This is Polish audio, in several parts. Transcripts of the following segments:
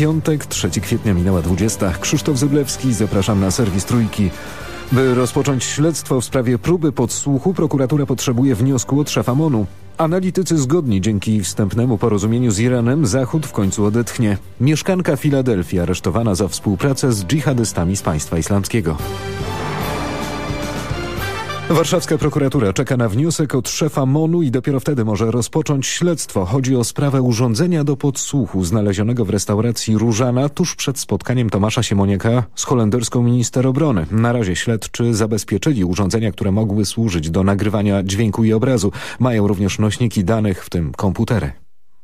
piątek, 3 kwietnia minęła 20. Krzysztof Zyblewski, zapraszam na serwis Trójki. By rozpocząć śledztwo w sprawie próby podsłuchu, prokuratura potrzebuje wniosku od szefa MONU. Analitycy zgodni dzięki wstępnemu porozumieniu z Iranem Zachód w końcu odetchnie. Mieszkanka Filadelfii aresztowana za współpracę z dżihadystami z państwa islamskiego. Warszawska prokuratura czeka na wniosek od szefa MONU i dopiero wtedy może rozpocząć śledztwo. Chodzi o sprawę urządzenia do podsłuchu znalezionego w restauracji Różana tuż przed spotkaniem Tomasza Siemoniaka z holenderską minister obrony. Na razie śledczy zabezpieczyli urządzenia, które mogły służyć do nagrywania dźwięku i obrazu. Mają również nośniki danych, w tym komputery.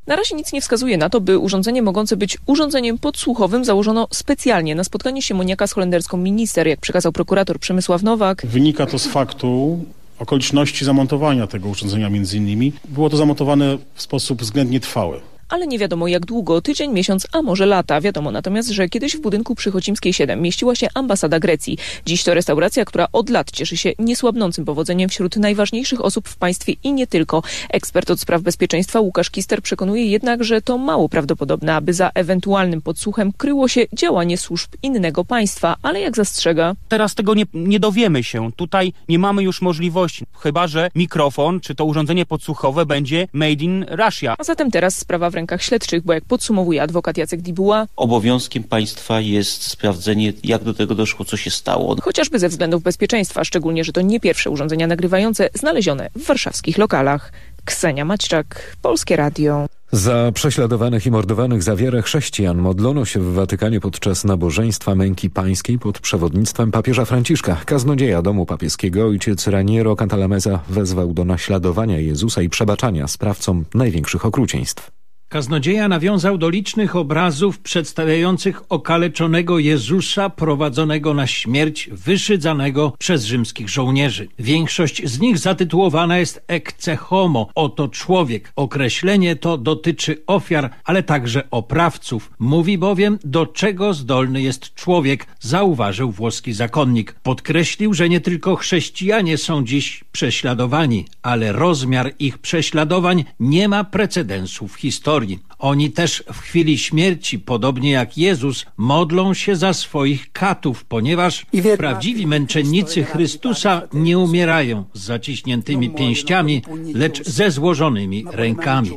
Na razie nic nie wskazuje na to, by urządzenie mogące być urządzeniem podsłuchowym założono specjalnie na spotkanie Siemoniaka z holenderską minister, jak przekazał prokurator Przemysław Nowak. Wynika to z faktu okoliczności zamontowania tego urządzenia między innymi. Było to zamontowane w sposób względnie trwały ale nie wiadomo jak długo, tydzień, miesiąc, a może lata. Wiadomo natomiast, że kiedyś w budynku przy Chocimskiej 7 mieściła się ambasada Grecji. Dziś to restauracja, która od lat cieszy się niesłabnącym powodzeniem wśród najważniejszych osób w państwie i nie tylko. Ekspert od spraw bezpieczeństwa Łukasz Kister przekonuje jednak, że to mało prawdopodobne, aby za ewentualnym podsłuchem kryło się działanie służb innego państwa, ale jak zastrzega. Teraz tego nie, nie dowiemy się. Tutaj nie mamy już możliwości, chyba że mikrofon czy to urządzenie podsłuchowe będzie made in Russia. A zatem teraz sprawa rękach śledczych, bo jak podsumowuje adwokat Jacek Dibuła, obowiązkiem państwa jest sprawdzenie, jak do tego doszło, co się stało. Chociażby ze względów bezpieczeństwa, szczególnie, że to nie pierwsze urządzenia nagrywające znalezione w warszawskich lokalach. Ksenia Maćczak, Polskie Radio. Za prześladowanych i mordowanych za wiarę chrześcijan modlono się w Watykanie podczas nabożeństwa męki pańskiej pod przewodnictwem papieża Franciszka. Kaznodzieja domu papieskiego ojciec Raniero Cantalameza wezwał do naśladowania Jezusa i przebaczania sprawcom największych okrucieństw. Kaznodzieja nawiązał do licznych obrazów przedstawiających okaleczonego Jezusa prowadzonego na śmierć wyszydzanego przez rzymskich żołnierzy. Większość z nich zatytułowana jest Ecce Homo, oto człowiek. Określenie to dotyczy ofiar, ale także oprawców. Mówi bowiem, do czego zdolny jest człowiek, zauważył włoski zakonnik. Podkreślił, że nie tylko chrześcijanie są dziś prześladowani, ale rozmiar ich prześladowań nie ma precedensu w historii historii. Oni też w chwili śmierci, podobnie jak Jezus, modlą się za swoich katów, ponieważ prawdziwi męczennicy Chrystusa nie umierają z zaciśniętymi pięściami, lecz ze złożonymi rękami.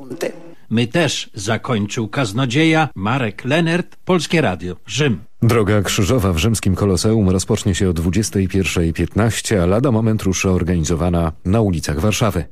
My też, zakończył kaznodzieja Marek Lenert, Polskie Radio, Rzym. Droga krzyżowa w rzymskim koloseum rozpocznie się o 21.15, a lada moment ruszy organizowana na ulicach Warszawy.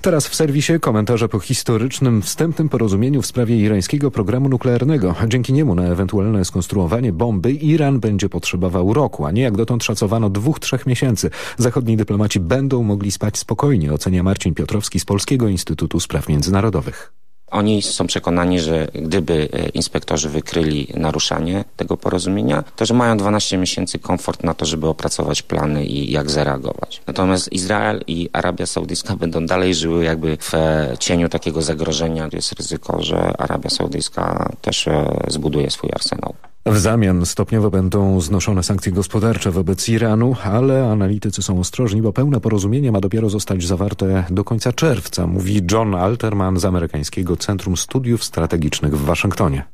Teraz w serwisie komentarze po historycznym wstępnym porozumieniu w sprawie irańskiego programu nuklearnego. Dzięki niemu na ewentualne skonstruowanie bomby Iran będzie potrzebował roku, a nie jak dotąd szacowano dwóch, trzech miesięcy. Zachodni dyplomaci będą mogli spać spokojnie, ocenia Marcin Piotrowski z Polskiego Instytutu Spraw Międzynarodowych. Oni są przekonani, że gdyby e, inspektorzy wykryli naruszanie tego porozumienia, to że mają 12 miesięcy komfort na to, żeby opracować plany i jak zareagować. Natomiast Izrael i Arabia Saudyjska będą dalej żyły jakby w e, cieniu takiego zagrożenia. Jest ryzyko, że Arabia Saudyjska też e, zbuduje swój arsenał. W zamian stopniowo będą znoszone sankcje gospodarcze wobec Iranu, ale analitycy są ostrożni, bo pełne porozumienie ma dopiero zostać zawarte do końca czerwca, mówi John Alterman z amerykańskiego Centrum Studiów Strategicznych w Waszyngtonie.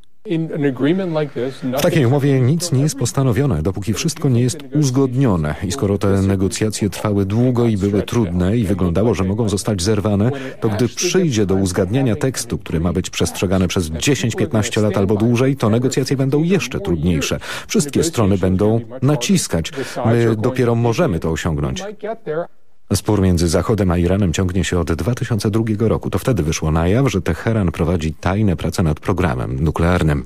W takiej umowie nic nie jest postanowione, dopóki wszystko nie jest uzgodnione i skoro te negocjacje trwały długo i były trudne i wyglądało, że mogą zostać zerwane, to gdy przyjdzie do uzgadniania tekstu, który ma być przestrzegany przez 10-15 lat albo dłużej, to negocjacje będą jeszcze trudniejsze. Wszystkie strony będą naciskać. My dopiero możemy to osiągnąć. Spór między Zachodem a Iranem ciągnie się od 2002 roku. To wtedy wyszło na jaw, że Teheran prowadzi tajne prace nad programem nuklearnym.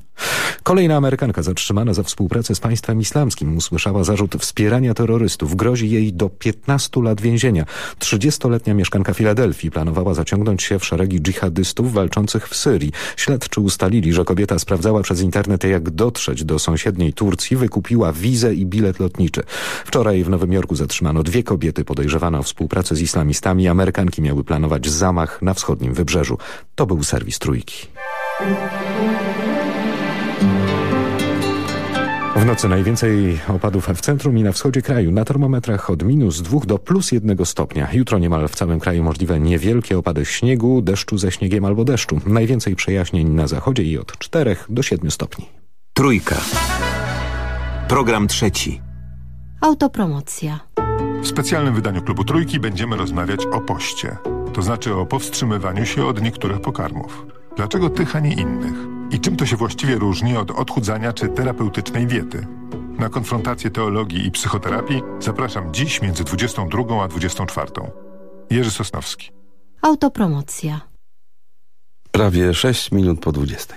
Kolejna Amerykanka zatrzymana za współpracę z państwem islamskim usłyszała zarzut wspierania terrorystów. Grozi jej do 15 lat więzienia. 30-letnia mieszkanka Filadelfii planowała zaciągnąć się w szeregi dżihadystów walczących w Syrii. Śledczy ustalili, że kobieta sprawdzała przez internet jak dotrzeć do sąsiedniej Turcji, wykupiła wizę i bilet lotniczy. Wczoraj w Nowym Jorku zatrzymano dwie kobiety podejrzewane o współpracę z islamistami. Amerykanki miały planować zamach na wschodnim wybrzeżu. To był serwis Trójki. W nocy najwięcej opadów w centrum i na wschodzie kraju. Na termometrach od minus 2 do plus 1 stopnia. Jutro niemal w całym kraju możliwe niewielkie opady śniegu, deszczu ze śniegiem albo deszczu. Najwięcej przejaśnień na zachodzie i od 4 do 7 stopni. Trójka. Program trzeci. Autopromocja. W specjalnym wydaniu Klubu Trójki będziemy rozmawiać o poście. To znaczy o powstrzymywaniu się od niektórych pokarmów. Dlaczego tych, a nie innych? I czym to się właściwie różni od odchudzania czy terapeutycznej diety? Na konfrontację teologii i psychoterapii zapraszam dziś między 22 a 24. Jerzy Sosnowski. Autopromocja. Prawie 6 minut po 20.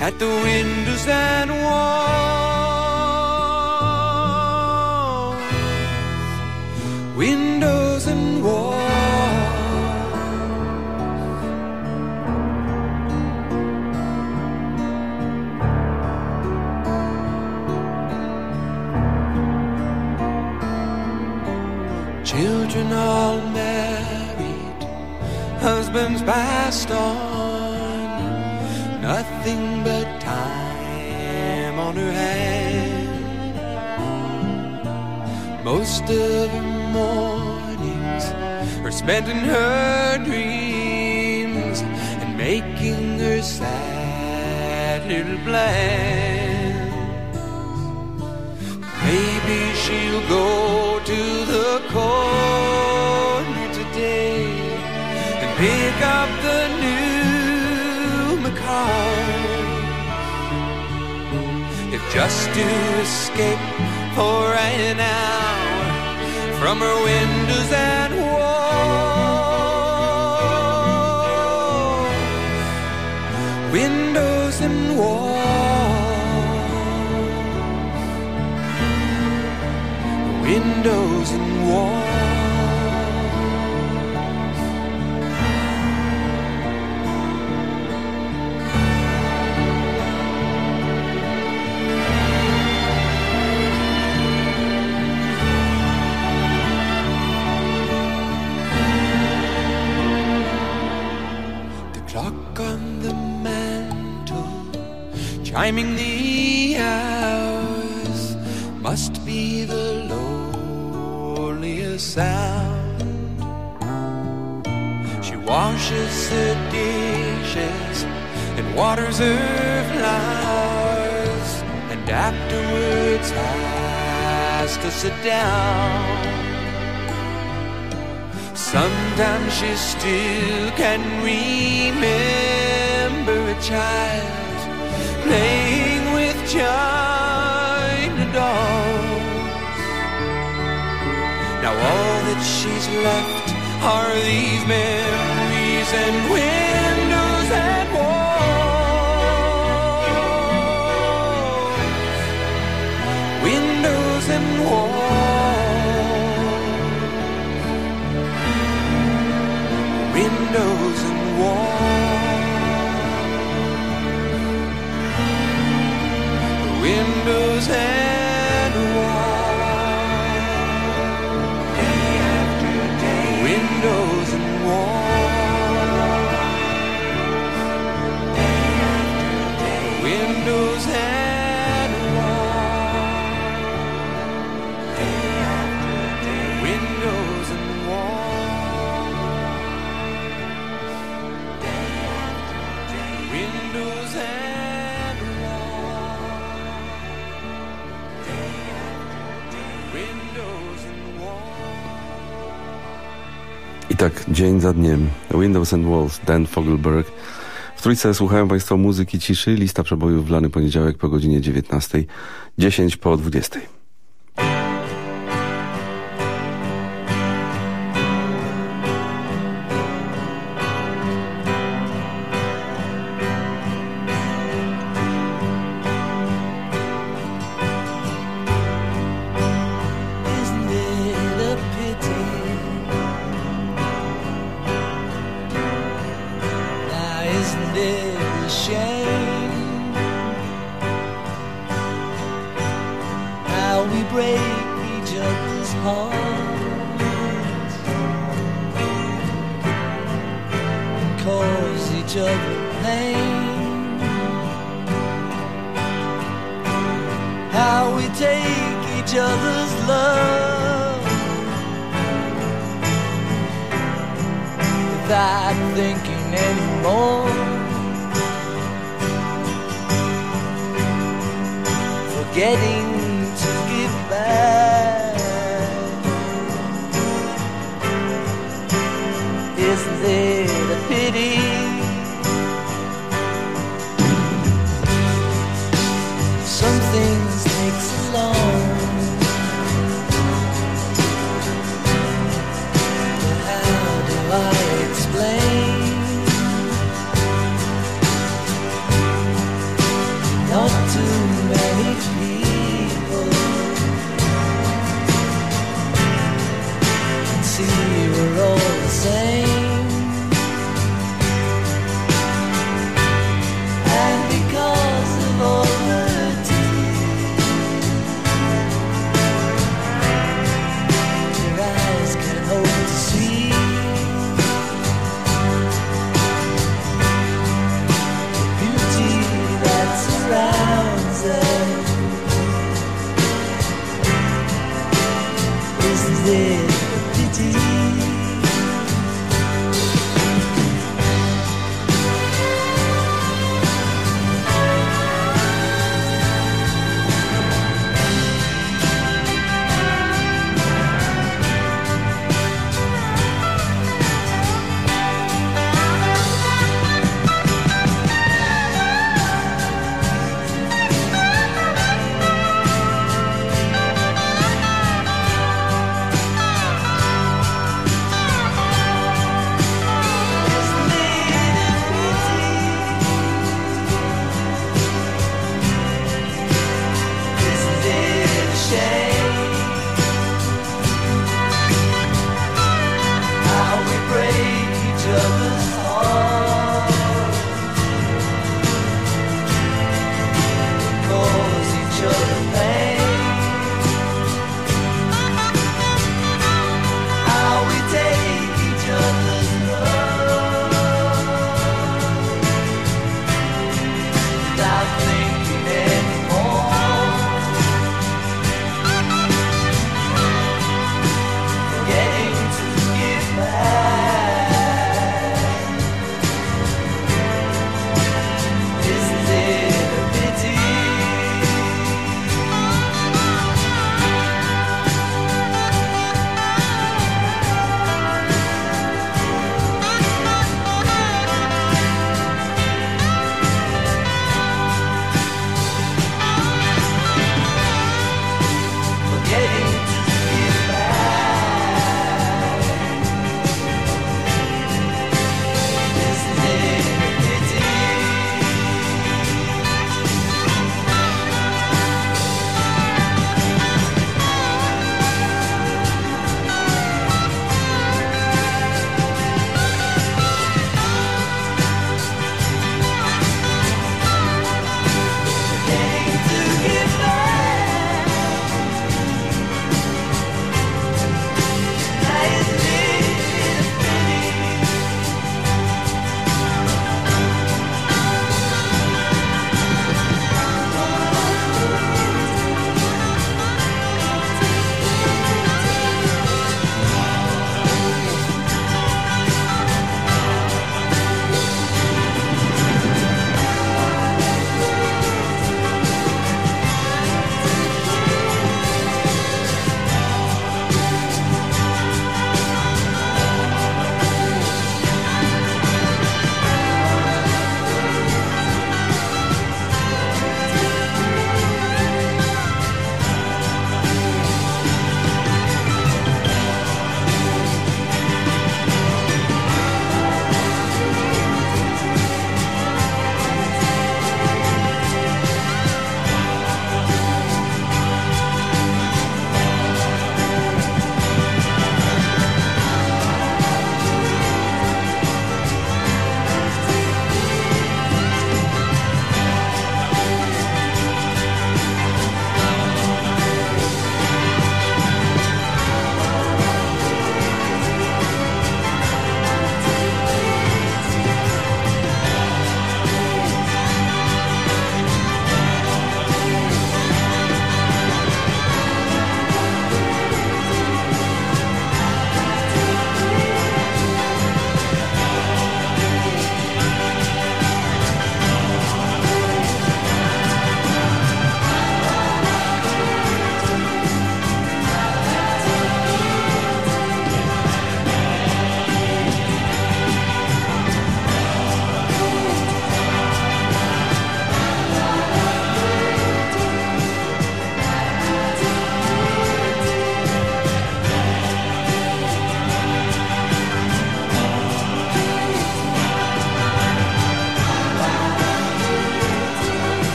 At the windows and walls, in her dreams and making her sad little plans. Maybe she'll go to the corner today and pick up the new macaws. If just to escape for an hour from her windows and walls, windows and walls. Chiming the hours must be the loneliest sound. She washes the dishes and waters her flowers, and afterwards has to sit down. Sometimes she still can remember a child playing with china dolls. Now all that she's left are these memories and dzień za dniem. Windows and Walls, Dan Fogelberg. W trójce słuchają Państwo muzyki ciszy. Lista przebojów w lany poniedziałek po godzinie 19.10 po 20.00.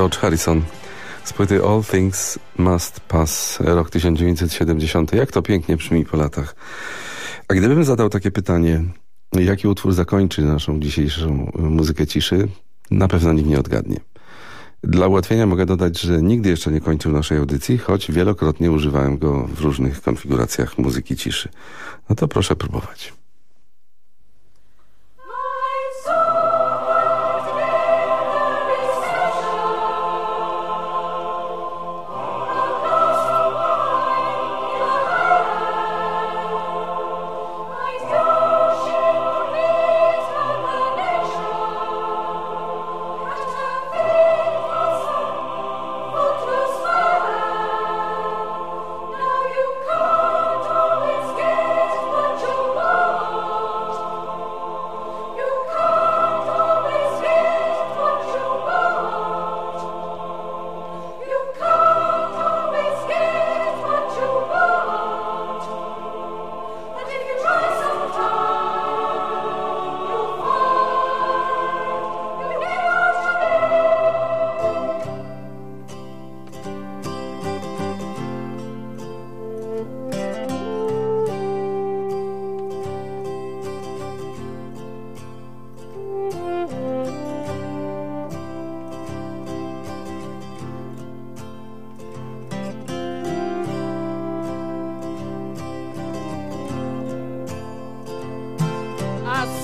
George Harrison z płyty All Things Must Pass, rok 1970. Jak to pięknie brzmi po latach. A gdybym zadał takie pytanie, jaki utwór zakończy naszą dzisiejszą muzykę ciszy, na pewno nikt nie odgadnie. Dla ułatwienia mogę dodać, że nigdy jeszcze nie kończył naszej audycji, choć wielokrotnie używałem go w różnych konfiguracjach muzyki ciszy. No to proszę próbować.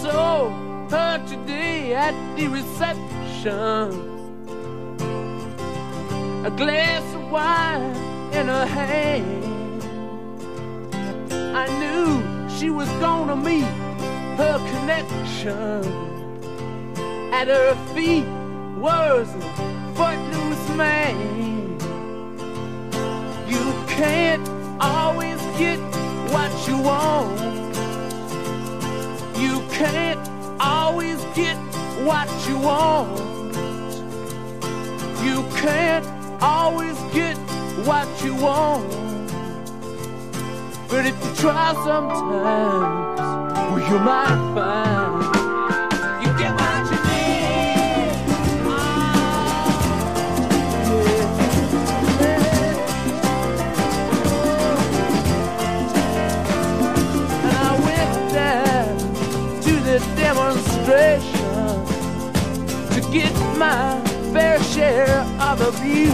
Saw her today at the reception. A glass of wine in her hand. I knew she was gonna meet her connection. At her feet was a footloose man. You can't always get what you want. You can't always get what you want. You can't always get what you want. But if you try sometimes, well, you might find demonstration to get my fair share of abuse.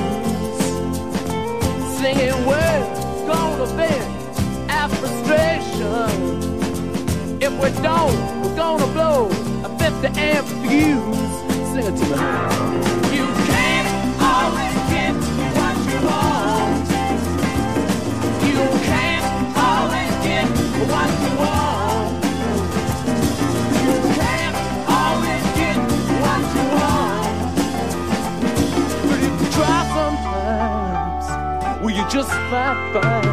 Singing, we're gonna vent our frustration. If we don't, we're gonna blow a 50 amp fuse. Sing it to me. You can't always get what you want. You can't always get what you want. Just might find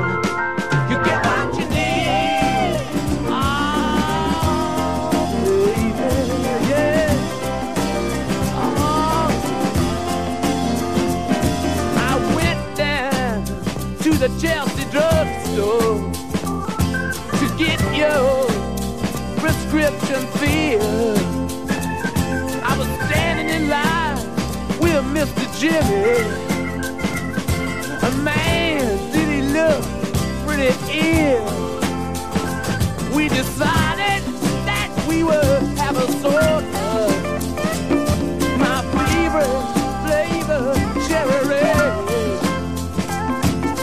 you get what you need. Oh, baby, yeah. Oh. I went down to the Chelsea drugstore to get your prescription filled. I was standing in line with Mr. Jimmy. A man, pretty ill? We decided that we would have a soda. My favorite flavor, cherry.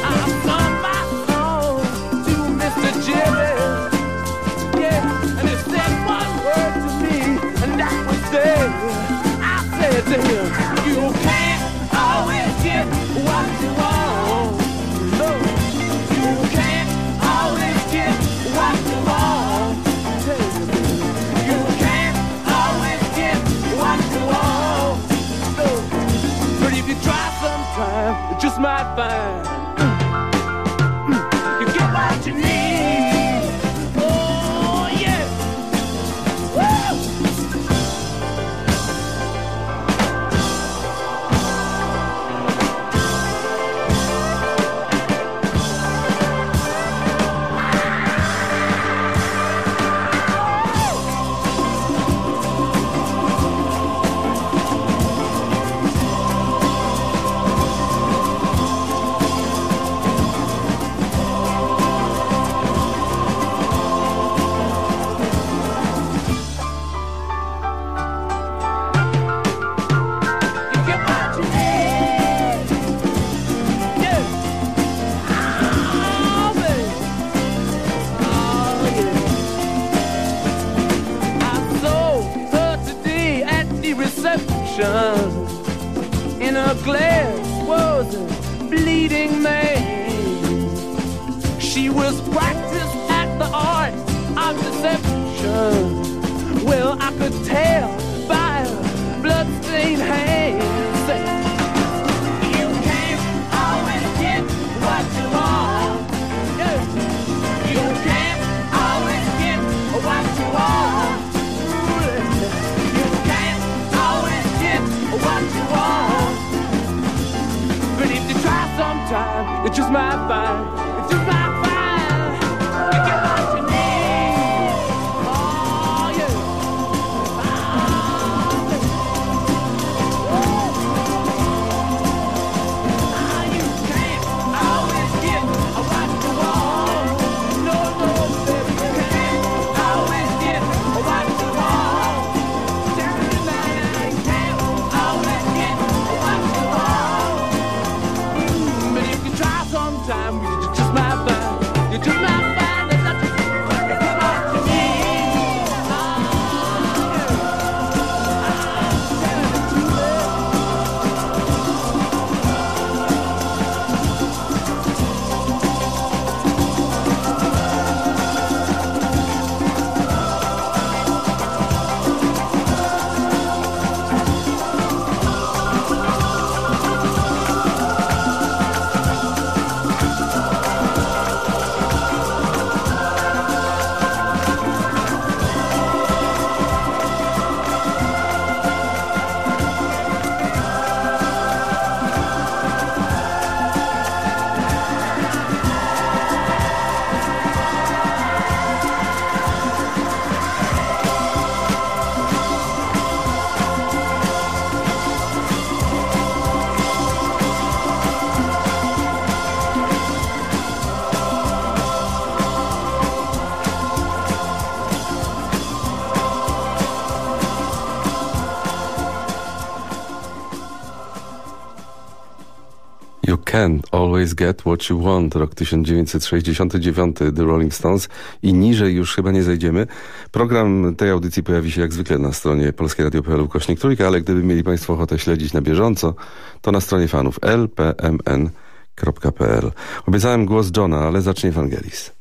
I sung my song to Mr. Jimmy. Yeah, and he said one word to me, and that was there. I said to him, sometime, you In a glass was a bleeding man. She was practiced at the art of deception. Well, I could tell by her bloodstained hands. Can always get what you want. Rok 1969, The Rolling Stones i niżej już chyba nie zejdziemy. Program tej audycji pojawi się jak zwykle na stronie polskieradio.pl kośnik trójka, ale gdyby mieli Państwo ochotę śledzić na bieżąco, to na stronie fanów lpmn.pl. Obiecałem głos Johna, ale zacznie Ewangelis.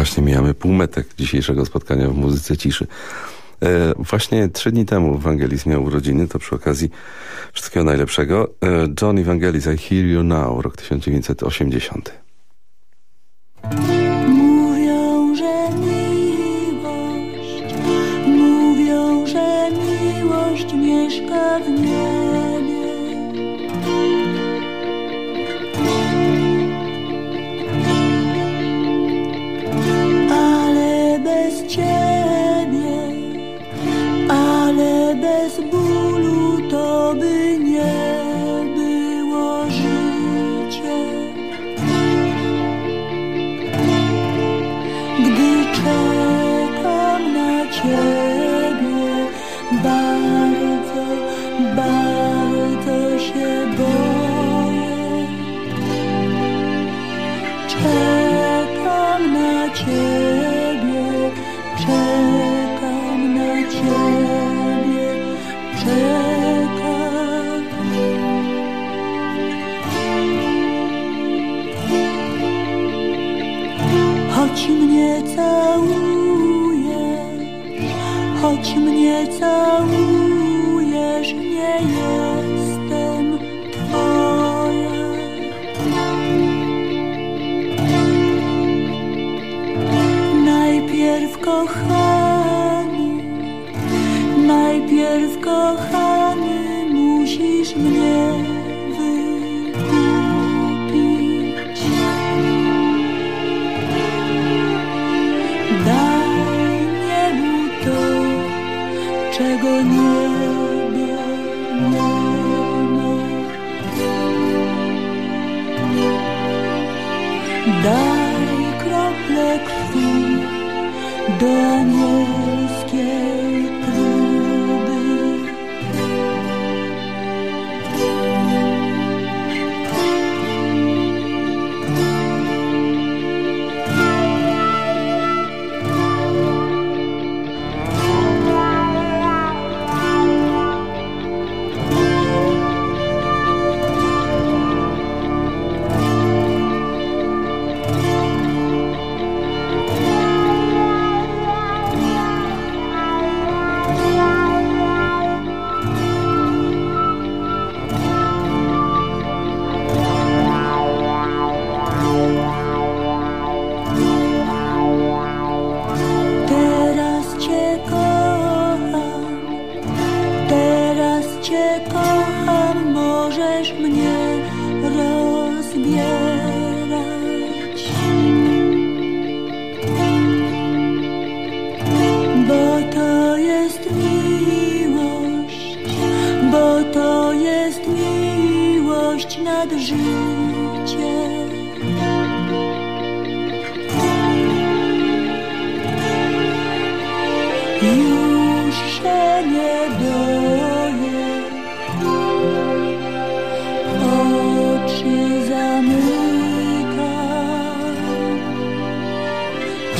Właśnie mijamy półmetek dzisiejszego spotkania w Muzyce Ciszy. E, właśnie trzy dni temu Ewangelis miał urodziny, to przy okazji wszystkiego najlepszego. E, John Evangelis, I Hear You Now, rok 1980. me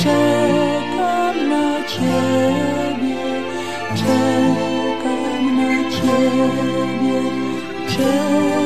Czekam na ciebie, czekam na ciebie, czekam.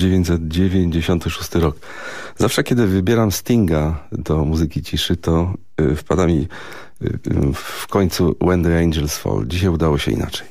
1996 rok. Zawsze, kiedy wybieram Stinga do muzyki ciszy, to y, wpada mi y, y, w końcu When the Angels Fall. Dzisiaj udało się inaczej.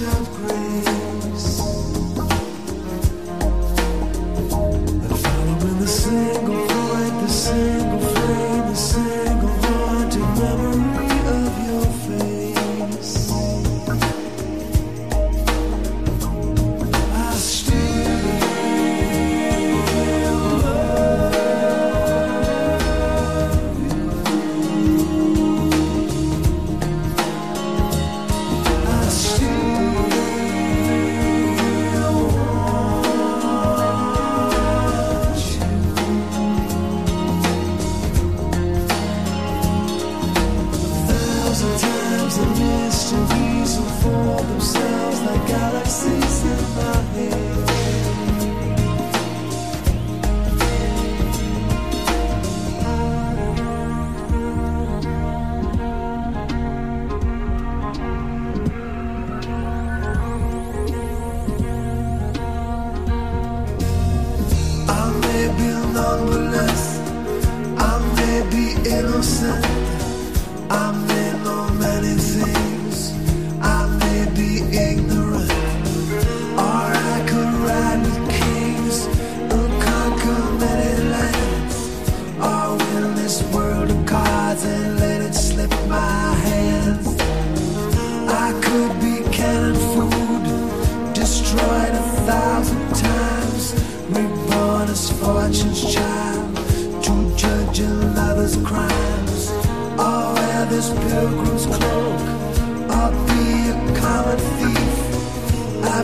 of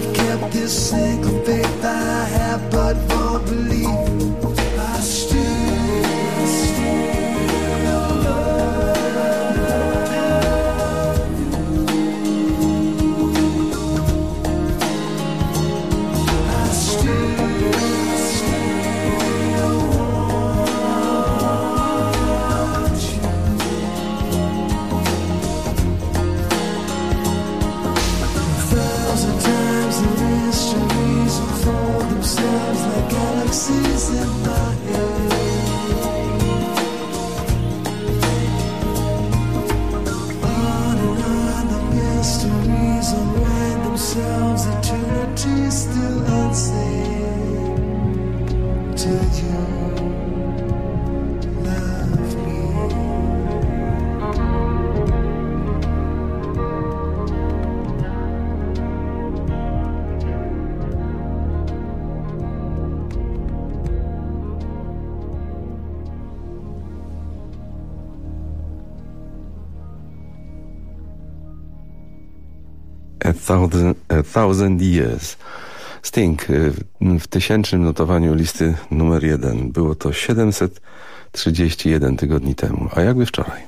I've kept this secret. Thousand Years. Sting y, w tysięcznym notowaniu listy numer jeden. Było to 731 tygodni temu. A jakby wczoraj.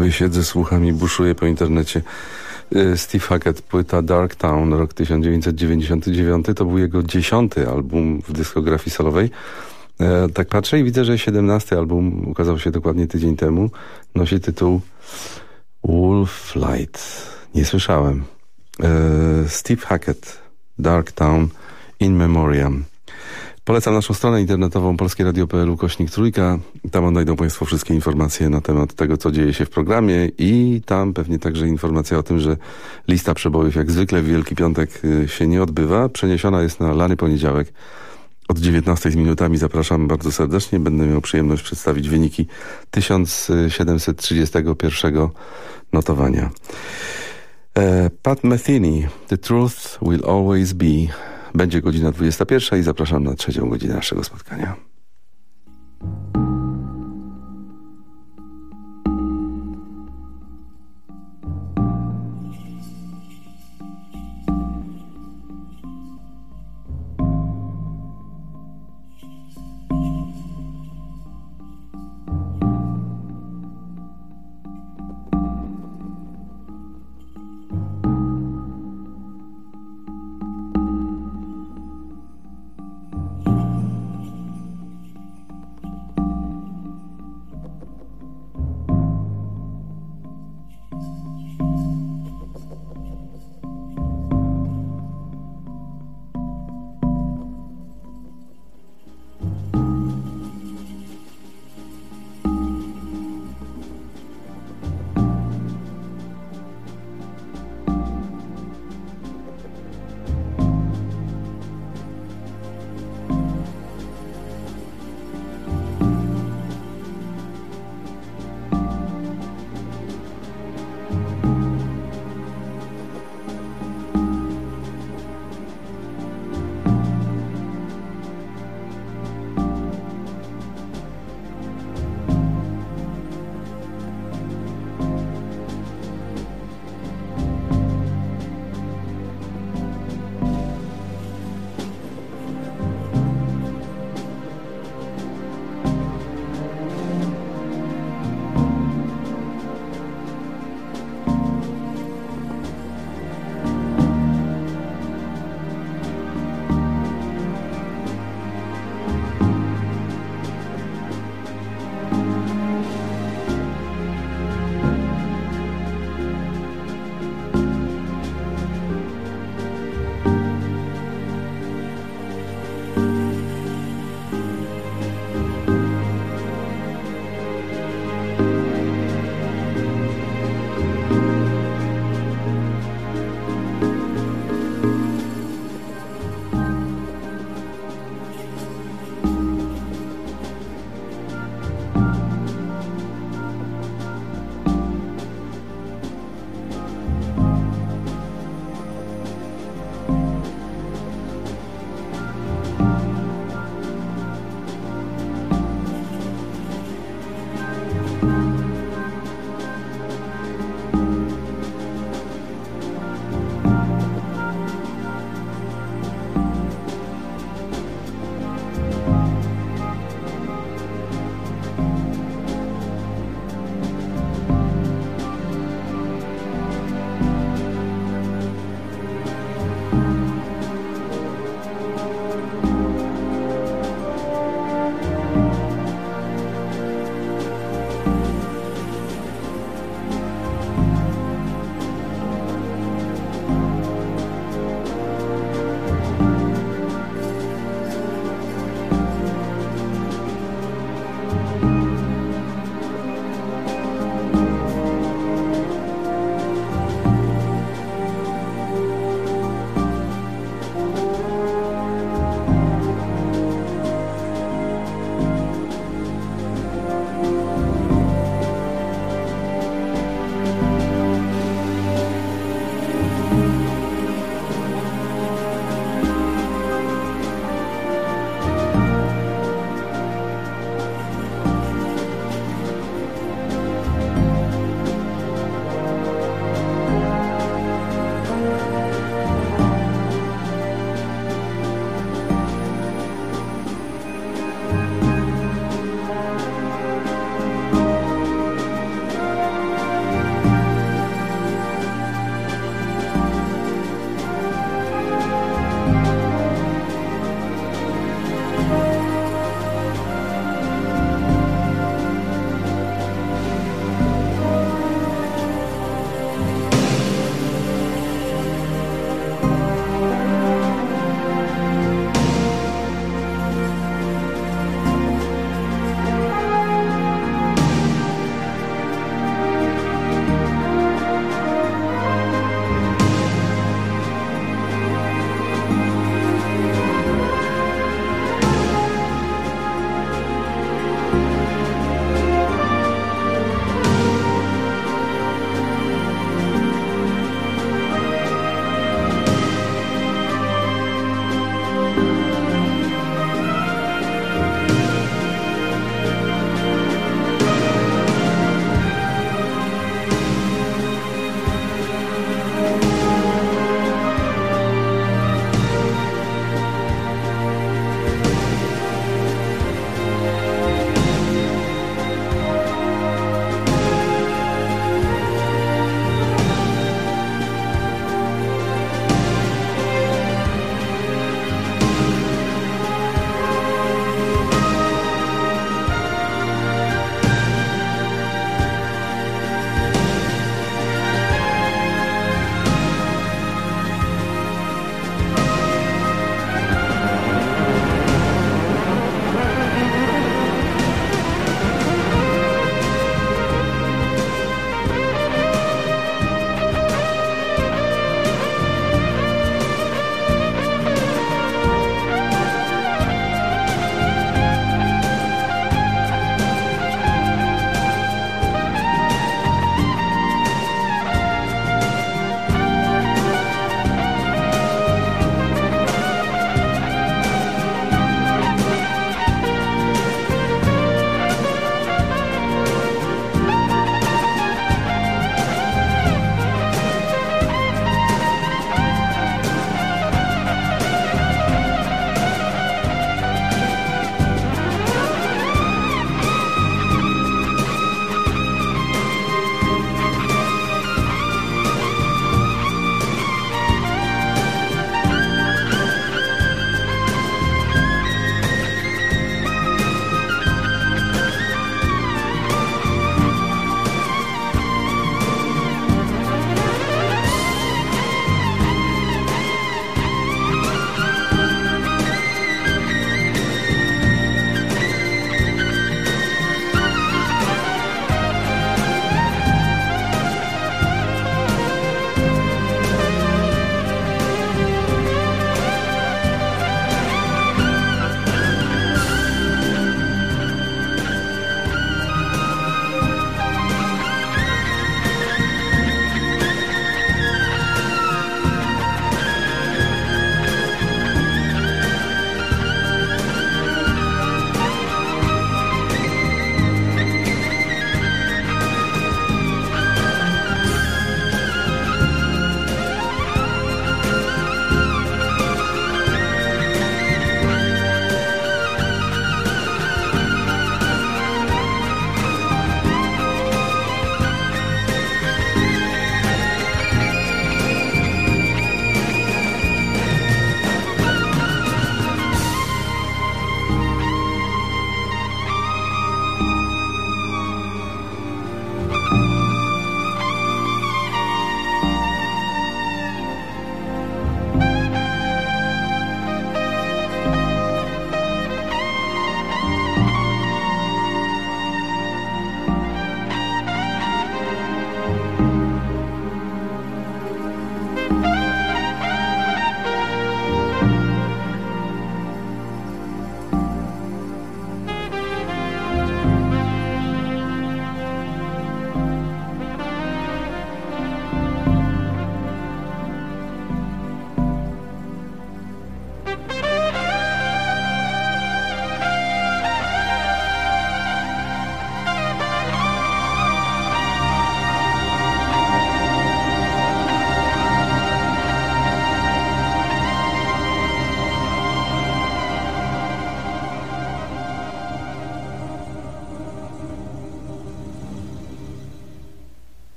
Sobie siedzę, słucham i buszuję po internecie. Y, Steve Hackett, płyta Dark Town, rok 1999, to był jego dziesiąty album w dyskografii solowej. E, tak patrzę i widzę, że 17 album ukazał się dokładnie tydzień temu. Nosi tytuł Wolf Light. Nie słyszałem. E, Steve Hackett, Dark Town, In Memoriam. Polecam naszą stronę internetową polskieradio.pl kośnik trójka. Tam odnajdą Państwo wszystkie informacje na temat tego, co dzieje się w programie i tam pewnie także informacja o tym, że lista przebojów jak zwykle w Wielki Piątek y, się nie odbywa. Przeniesiona jest na lany poniedziałek od 19 z minutami. Zapraszam bardzo serdecznie. Będę miał przyjemność przedstawić wyniki 1731 notowania. E, Pat Metheny, The Truth Will Always Be. Będzie godzina 21 i zapraszam na trzecią godzinę naszego spotkania.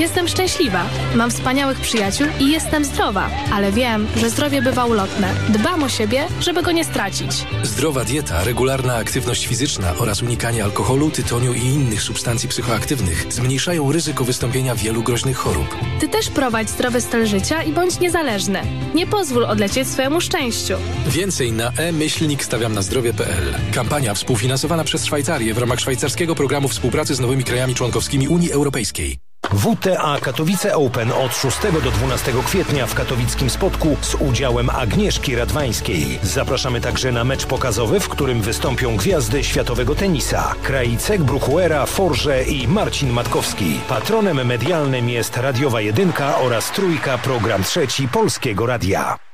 Jestem szczęśliwa, mam wspaniałych przyjaciół i jestem zdrowa, ale wiem, że zdrowie bywa ulotne. Dbam o siebie, żeby go nie stracić. Zdrowa dieta, regularna aktywność fizyczna oraz unikanie alkoholu, tytoniu i innych substancji psychoaktywnych zmniejszają ryzyko wystąpienia wielu groźnych chorób. Ty też prowadź zdrowy styl życia i bądź niezależny. Nie pozwól odlecieć swojemu szczęściu. Więcej na e-myślnik stawiam na zdrowie.pl. Kampania współfinansowana przez Szwajcarię w ramach szwajcarskiego programu współpracy z nowymi krajami członkowskimi Unii Europejskiej. WTA Katowice Open od 6 do 12 kwietnia w katowickim spotku z udziałem Agnieszki Radwańskiej. Zapraszamy także na mecz pokazowy, w którym wystąpią gwiazdy światowego tenisa. Krajicek, Bruchuera, Forże i Marcin Matkowski. Patronem medialnym jest Radiowa Jedynka oraz Trójka Program Trzeci Polskiego Radia.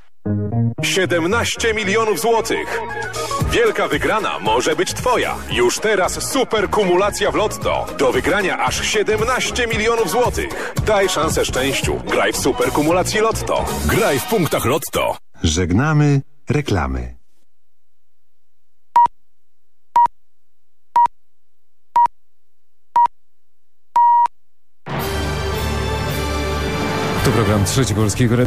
17 milionów złotych. Wielka wygrana może być Twoja. Już teraz super kumulacja w Lotto. Do wygrania aż 17 milionów złotych. Daj szansę szczęściu. Graj w super kumulacji Lotto. Graj w punktach Lotto. Żegnamy reklamy. To program Trzeci Polskiego